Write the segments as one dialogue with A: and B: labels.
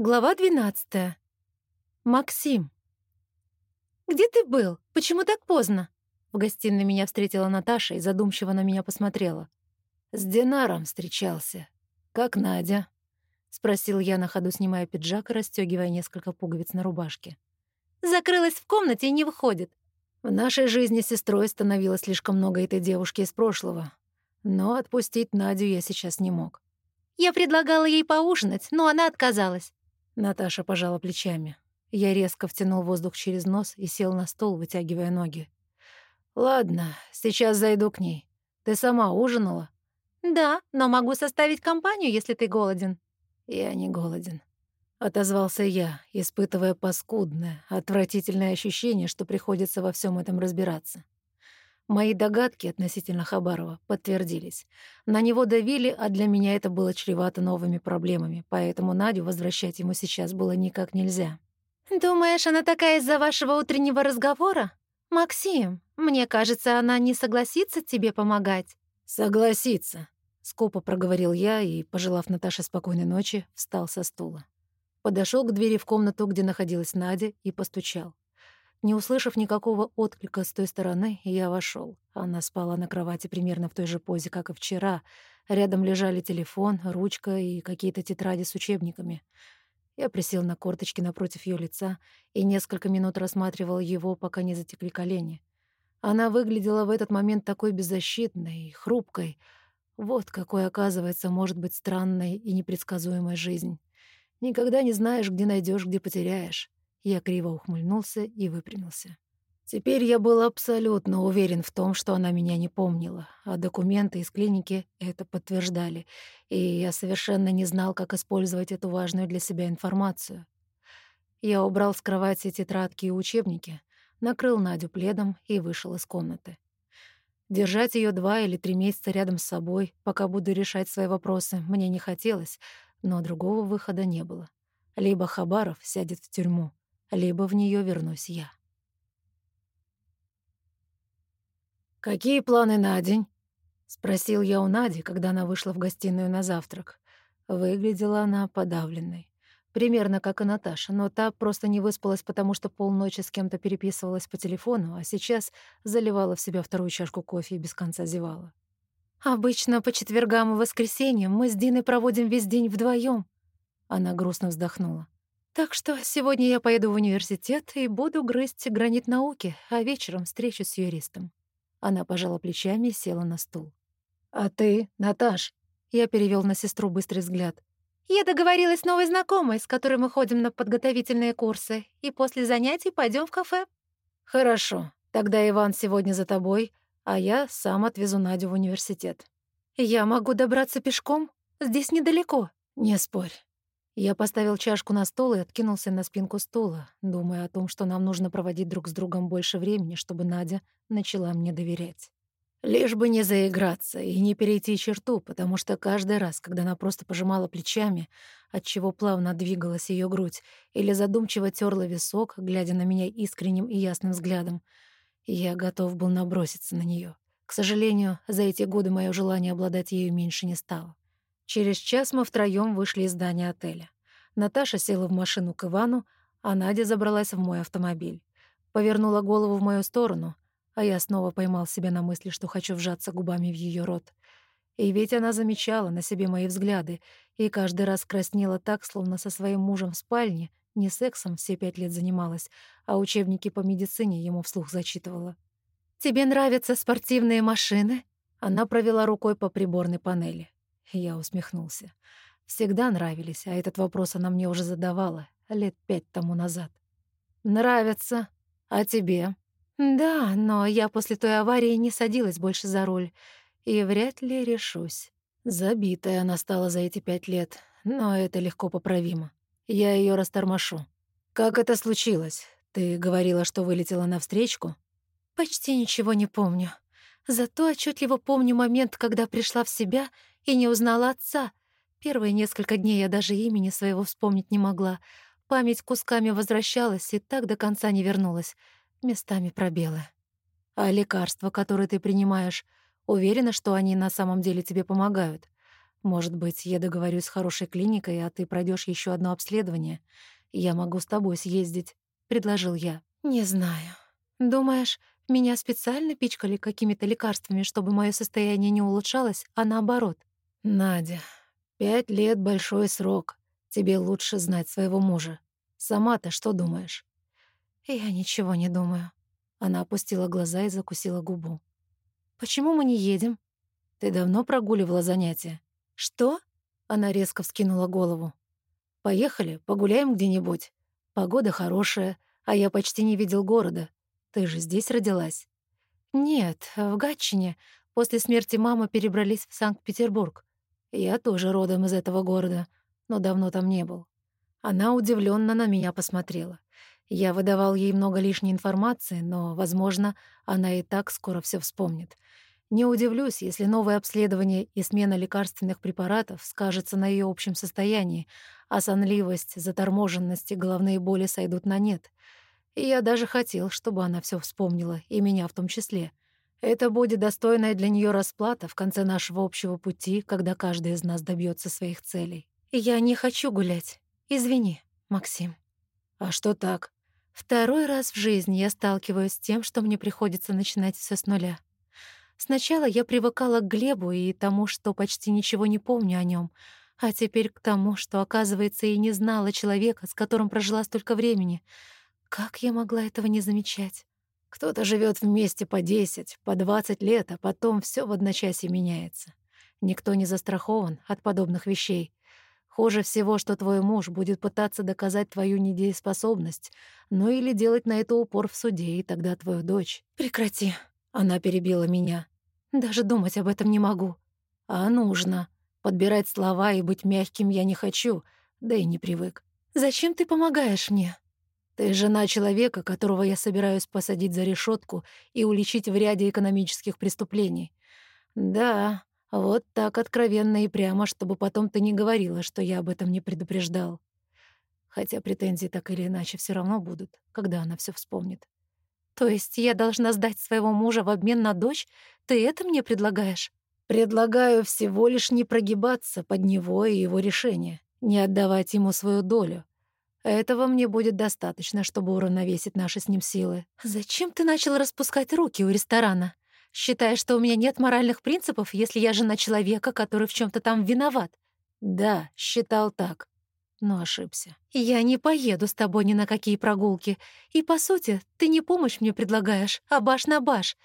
A: Глава 12. Максим. «Где ты был? Почему так поздно?» В гостиной меня встретила Наташа и задумчиво на меня посмотрела.
B: «С Динаром встречался. Как Надя?» — спросил я на ходу, снимая пиджак и расстёгивая несколько пуговиц на рубашке.
A: «Закрылась в комнате и не выходит».
B: В нашей жизни сестрой становилось слишком много этой девушки из прошлого. Но отпустить Надю я сейчас не мог.
A: Я предлагала ей поужинать, но она отказалась.
B: Наташа пожала плечами. Я резко втянул воздух через нос и сел на стол, вытягивая ноги. «Ладно, сейчас зайду к ней. Ты сама ужинала?»
A: «Да, но могу составить компанию, если ты голоден».
B: «Я не голоден», — отозвался я, испытывая паскудное, отвратительное ощущение, что приходится во всем этом разбираться. Мои догадки относительно Хабарова подтвердились. На него давили, а для меня это было чревато новыми проблемами, поэтому Надю возвращать ему сейчас было никак нельзя.
A: «Думаешь, она такая из-за вашего утреннего разговора? Максим, мне кажется, она не согласится тебе помогать».
B: «Согласится», — скупо проговорил я и, пожелав Наташе спокойной ночи, встал со стула. Подошел к двери в комнату, где находилась Надя, и постучал. Не услышав никакого отклика с той стороны, я вошел. Она спала на кровати примерно в той же позе, как и вчера. Рядом лежали телефон, ручка и какие-то тетради с учебниками. Я присел на корточки напротив ее лица и несколько минут рассматривал его, пока не затекли колени. Она выглядела в этот момент такой беззащитной и хрупкой. Вот какой, оказывается, может быть странной и непредсказуемой жизнь. Никогда не знаешь, где найдешь, где потеряешь. Я криво ухмыльнулся и выпрямился. Теперь я был абсолютно уверен в том, что она меня не помнила, а документы из клиники это подтверждали, и я совершенно не знал, как использовать эту важную для себя информацию. Я убрал с кровати тетрадки и учебники, накрыл Надю пледом и вышел из комнаты. Держать ее два или три месяца рядом с собой, пока буду решать свои вопросы, мне не хотелось, но другого выхода не было. Либо Хабаров сядет в тюрьму, либо в нее вернусь я. «Какие планы на день?» — спросил я у Нади, когда она вышла в гостиную на завтрак. Выглядела она подавленной. Примерно как и Наташа, но та просто не выспалась, потому что полночи с кем-то переписывалась по телефону, а сейчас заливала в себя вторую чашку кофе и без конца зевала.
A: «Обычно по четвергам и воскресеньям мы с Диной проводим весь день вдвоем. Она грустно вздохнула. Так что сегодня я поеду в университет и буду грызть гранит науки, а вечером встречусь с юристом. Она пожала плечами и села на стул. «А ты, Наташ?» Я перевел на сестру быстрый взгляд. «Я договорилась с новой знакомой, с которой мы ходим на подготовительные курсы, и после занятий пойдем в кафе».
B: «Хорошо. Тогда Иван сегодня за тобой, а я сам отвезу Надю в университет».
A: «Я могу добраться пешком? Здесь недалеко».
B: «Не спорь. Я поставил чашку на стол и откинулся на спинку стула, думая о том, что нам нужно проводить друг с другом больше времени, чтобы Надя начала мне доверять. Лишь бы не заиграться и не перейти черту, потому что каждый раз, когда она просто пожимала плечами, отчего плавно двигалась ее грудь, или задумчиво терла висок, глядя на меня искренним и ясным взглядом, я готов был наброситься на нее. К сожалению, за эти годы мое желание обладать ею меньше не стало. Через час мы втроём вышли из здания отеля. Наташа села в машину к Ивану, а Надя забралась в мой автомобиль. Повернула голову в мою сторону, а я снова поймал себя на мысли, что хочу вжаться губами в её рот. И ведь она замечала на себе мои взгляды и каждый раз краснела так, словно со своим мужем в спальне не сексом все пять лет занималась, а учебники по медицине ему вслух зачитывала.
A: «Тебе нравятся спортивные машины?»
B: Она провела рукой по приборной панели. Я усмехнулся. Всегда нравились, а этот вопрос она мне уже задавала лет пять тому назад. «Нравится. А тебе?»
A: «Да, но я после той аварии не садилась больше за руль, и вряд ли решусь».
B: Забитая она стала за эти пять лет, но это легко поправимо. Я ее растормошу. «Как это случилось? Ты говорила, что вылетела на встречку?»
A: «Почти ничего не помню. Зато отчетливо помню момент, когда пришла в себя и не узнала отца. Первые несколько дней я даже имени своего вспомнить не могла. Память кусками возвращалась и так до конца не вернулась. Местами пробелы.
B: А лекарства, которые ты принимаешь, уверена, что они на самом деле тебе помогают? Может быть, я договорюсь с хорошей клиникой, а ты пройдешь еще одно обследование. Я могу с тобой съездить», — предложил я.
A: «Не знаю. Думаешь, меня специально пичкали какими-то лекарствами, чтобы мое состояние не улучшалось, а наоборот?»
B: «Надя, пять лет — большой срок. Тебе лучше знать своего мужа. Сама-то что думаешь?»
A: «Я ничего не думаю».
B: Она опустила глаза и закусила губу.
A: «Почему мы не едем?»
B: «Ты давно прогуливала занятия?»
A: «Что?»
B: Она резко вскинула голову. «Поехали, погуляем где-нибудь. Погода хорошая, а я почти не видел города. Ты же здесь родилась?»
A: «Нет, в Гатчине. После смерти мамы перебрались в Санкт-Петербург.
B: Я тоже родом из этого города, но давно там не был». Она удивленно на меня посмотрела. Я выдавал ей много лишней информации, но, возможно, она и так скоро все вспомнит. Не удивлюсь, если новое обследование и смена лекарственных препаратов скажется на ее общем состоянии, а сонливость, заторможенность и головные боли сойдут на нет. И я даже хотел, чтобы она все вспомнила, и меня в том числе. Это будет достойная для нее расплата в конце нашего общего пути, когда каждый из нас добьется своих целей.
A: «Я не хочу гулять. Извини, Максим».
B: «А что так?»
A: «Второй раз в жизни я сталкиваюсь с тем, что мне приходится начинать все с нуля». Сначала я привыкала к Глебу и тому, что почти ничего не помню о нем, а теперь к тому, что, оказывается, и не знала человека, с которым прожила столько времени. Как я могла этого не замечать?
B: Кто-то живет вместе по 10, по 20 лет, а потом все в одночасье меняется. Никто не застрахован от подобных вещей. Хуже всего, что твой муж будет пытаться доказать твою недееспособность, ну или делать на это упор в суде, и тогда твою дочь...
A: Прекрати.
B: Она перебила меня.
A: Даже думать об этом не могу.
B: А нужно. Подбирать слова и быть мягким я не хочу, да и не привык.
A: Зачем ты помогаешь мне?
B: Ты жена человека, которого я собираюсь посадить за решетку и уличить в ряде экономических преступлений. Да, вот так откровенно и прямо, чтобы потом ты не говорила, что я об этом не предупреждал. Хотя претензии так или иначе все равно будут, когда она все вспомнит.
A: То есть я должна сдать своего мужа в обмен на дочь? Ты это мне предлагаешь?
B: Предлагаю всего лишь не прогибаться под него и его решение, не отдавать ему свою долю. Этого мне будет достаточно, чтобы уравновесить наши с ним силы.
A: Зачем ты начал распускать руки у ресторана? Считаешь, что у меня нет моральных принципов, если я жена человека, который в чем то там виноват?
B: Да, считал так но ошибся.
A: «Я не поеду с тобой ни на какие прогулки. И, по сути, ты не помощь мне предлагаешь, а баш на баш.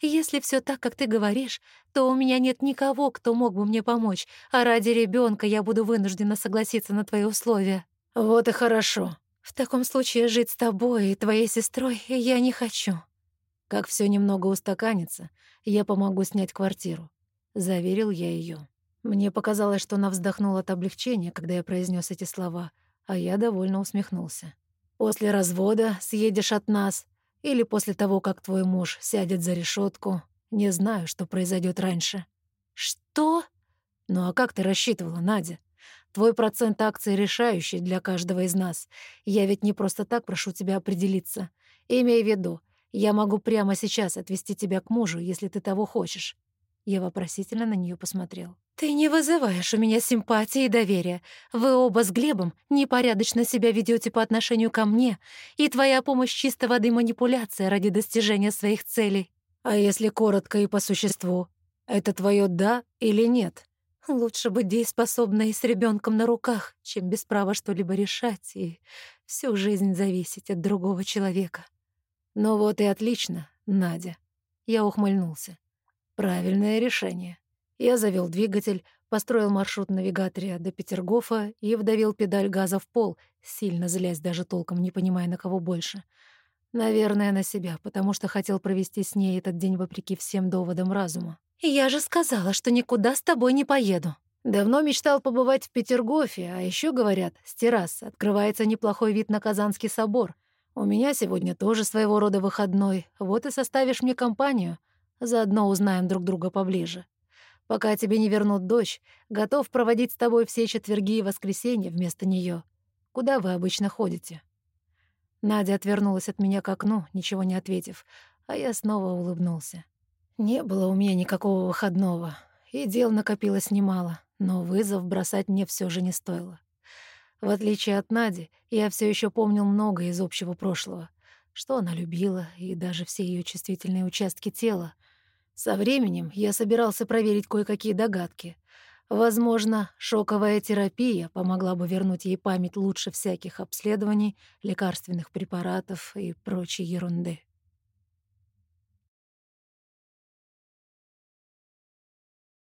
A: Если все так, как ты говоришь, то у меня нет никого, кто мог бы мне помочь, а ради ребенка я буду вынуждена согласиться на твои условия».
B: «Вот и хорошо.
A: В таком случае жить с тобой и твоей сестрой я не хочу».
B: «Как все немного устаканится, я помогу снять квартиру», — заверил я ее. Мне показалось, что она вздохнула от облегчения, когда я произнес эти слова, а я довольно усмехнулся. «После развода съедешь от нас, или после того, как твой муж сядет за решетку. Не знаю, что произойдет раньше».
A: «Что?»
B: «Ну а как ты рассчитывала, Надя? Твой процент акций решающий для каждого из нас. Я ведь не просто так прошу тебя определиться. Имей в виду, я могу прямо сейчас отвезти тебя к мужу, если ты того хочешь». Я вопросительно на нее посмотрел.
A: «Ты не вызываешь у меня симпатии и доверия. Вы оба с Глебом непорядочно себя ведете по отношению ко мне, и твоя помощь чистой воды манипуляция ради достижения своих целей».
B: «А если коротко и по существу, это твое «да» или «нет»?»
A: «Лучше быть дееспособной с ребенком на руках, чем без права что-либо решать и всю жизнь зависеть от другого человека».
B: «Ну вот и отлично, Надя». Я ухмыльнулся. «Правильное решение». Я завел двигатель, построил маршрут навигаторе до Петергофа и вдавил педаль газа в пол, сильно злясь, даже толком не понимая, на кого больше. Наверное, на себя, потому что хотел провести с ней этот день вопреки всем доводам разума.
A: «Я же сказала, что никуда с тобой не поеду».
B: Давно мечтал побывать в Петергофе, а еще говорят, с террас открывается неплохой вид на Казанский собор. У меня сегодня тоже своего рода выходной, вот и составишь мне компанию. Заодно узнаем друг друга поближе. Пока тебе не вернут дочь, готов проводить с тобой все четверги и воскресенья вместо нее. Куда вы обычно ходите?» Надя отвернулась от меня к окну, ничего не ответив, а я снова улыбнулся. Не было у меня никакого выходного, и дел накопилось немало. но вызов бросать мне все же не стоило. В отличие от Нади, я все еще помнил многое из общего прошлого, что она любила, и даже все ее чувствительные участки тела. Со временем я собирался проверить кое-какие догадки. Возможно, шоковая терапия помогла бы вернуть ей память лучше всяких обследований, лекарственных препаратов и прочей ерунды.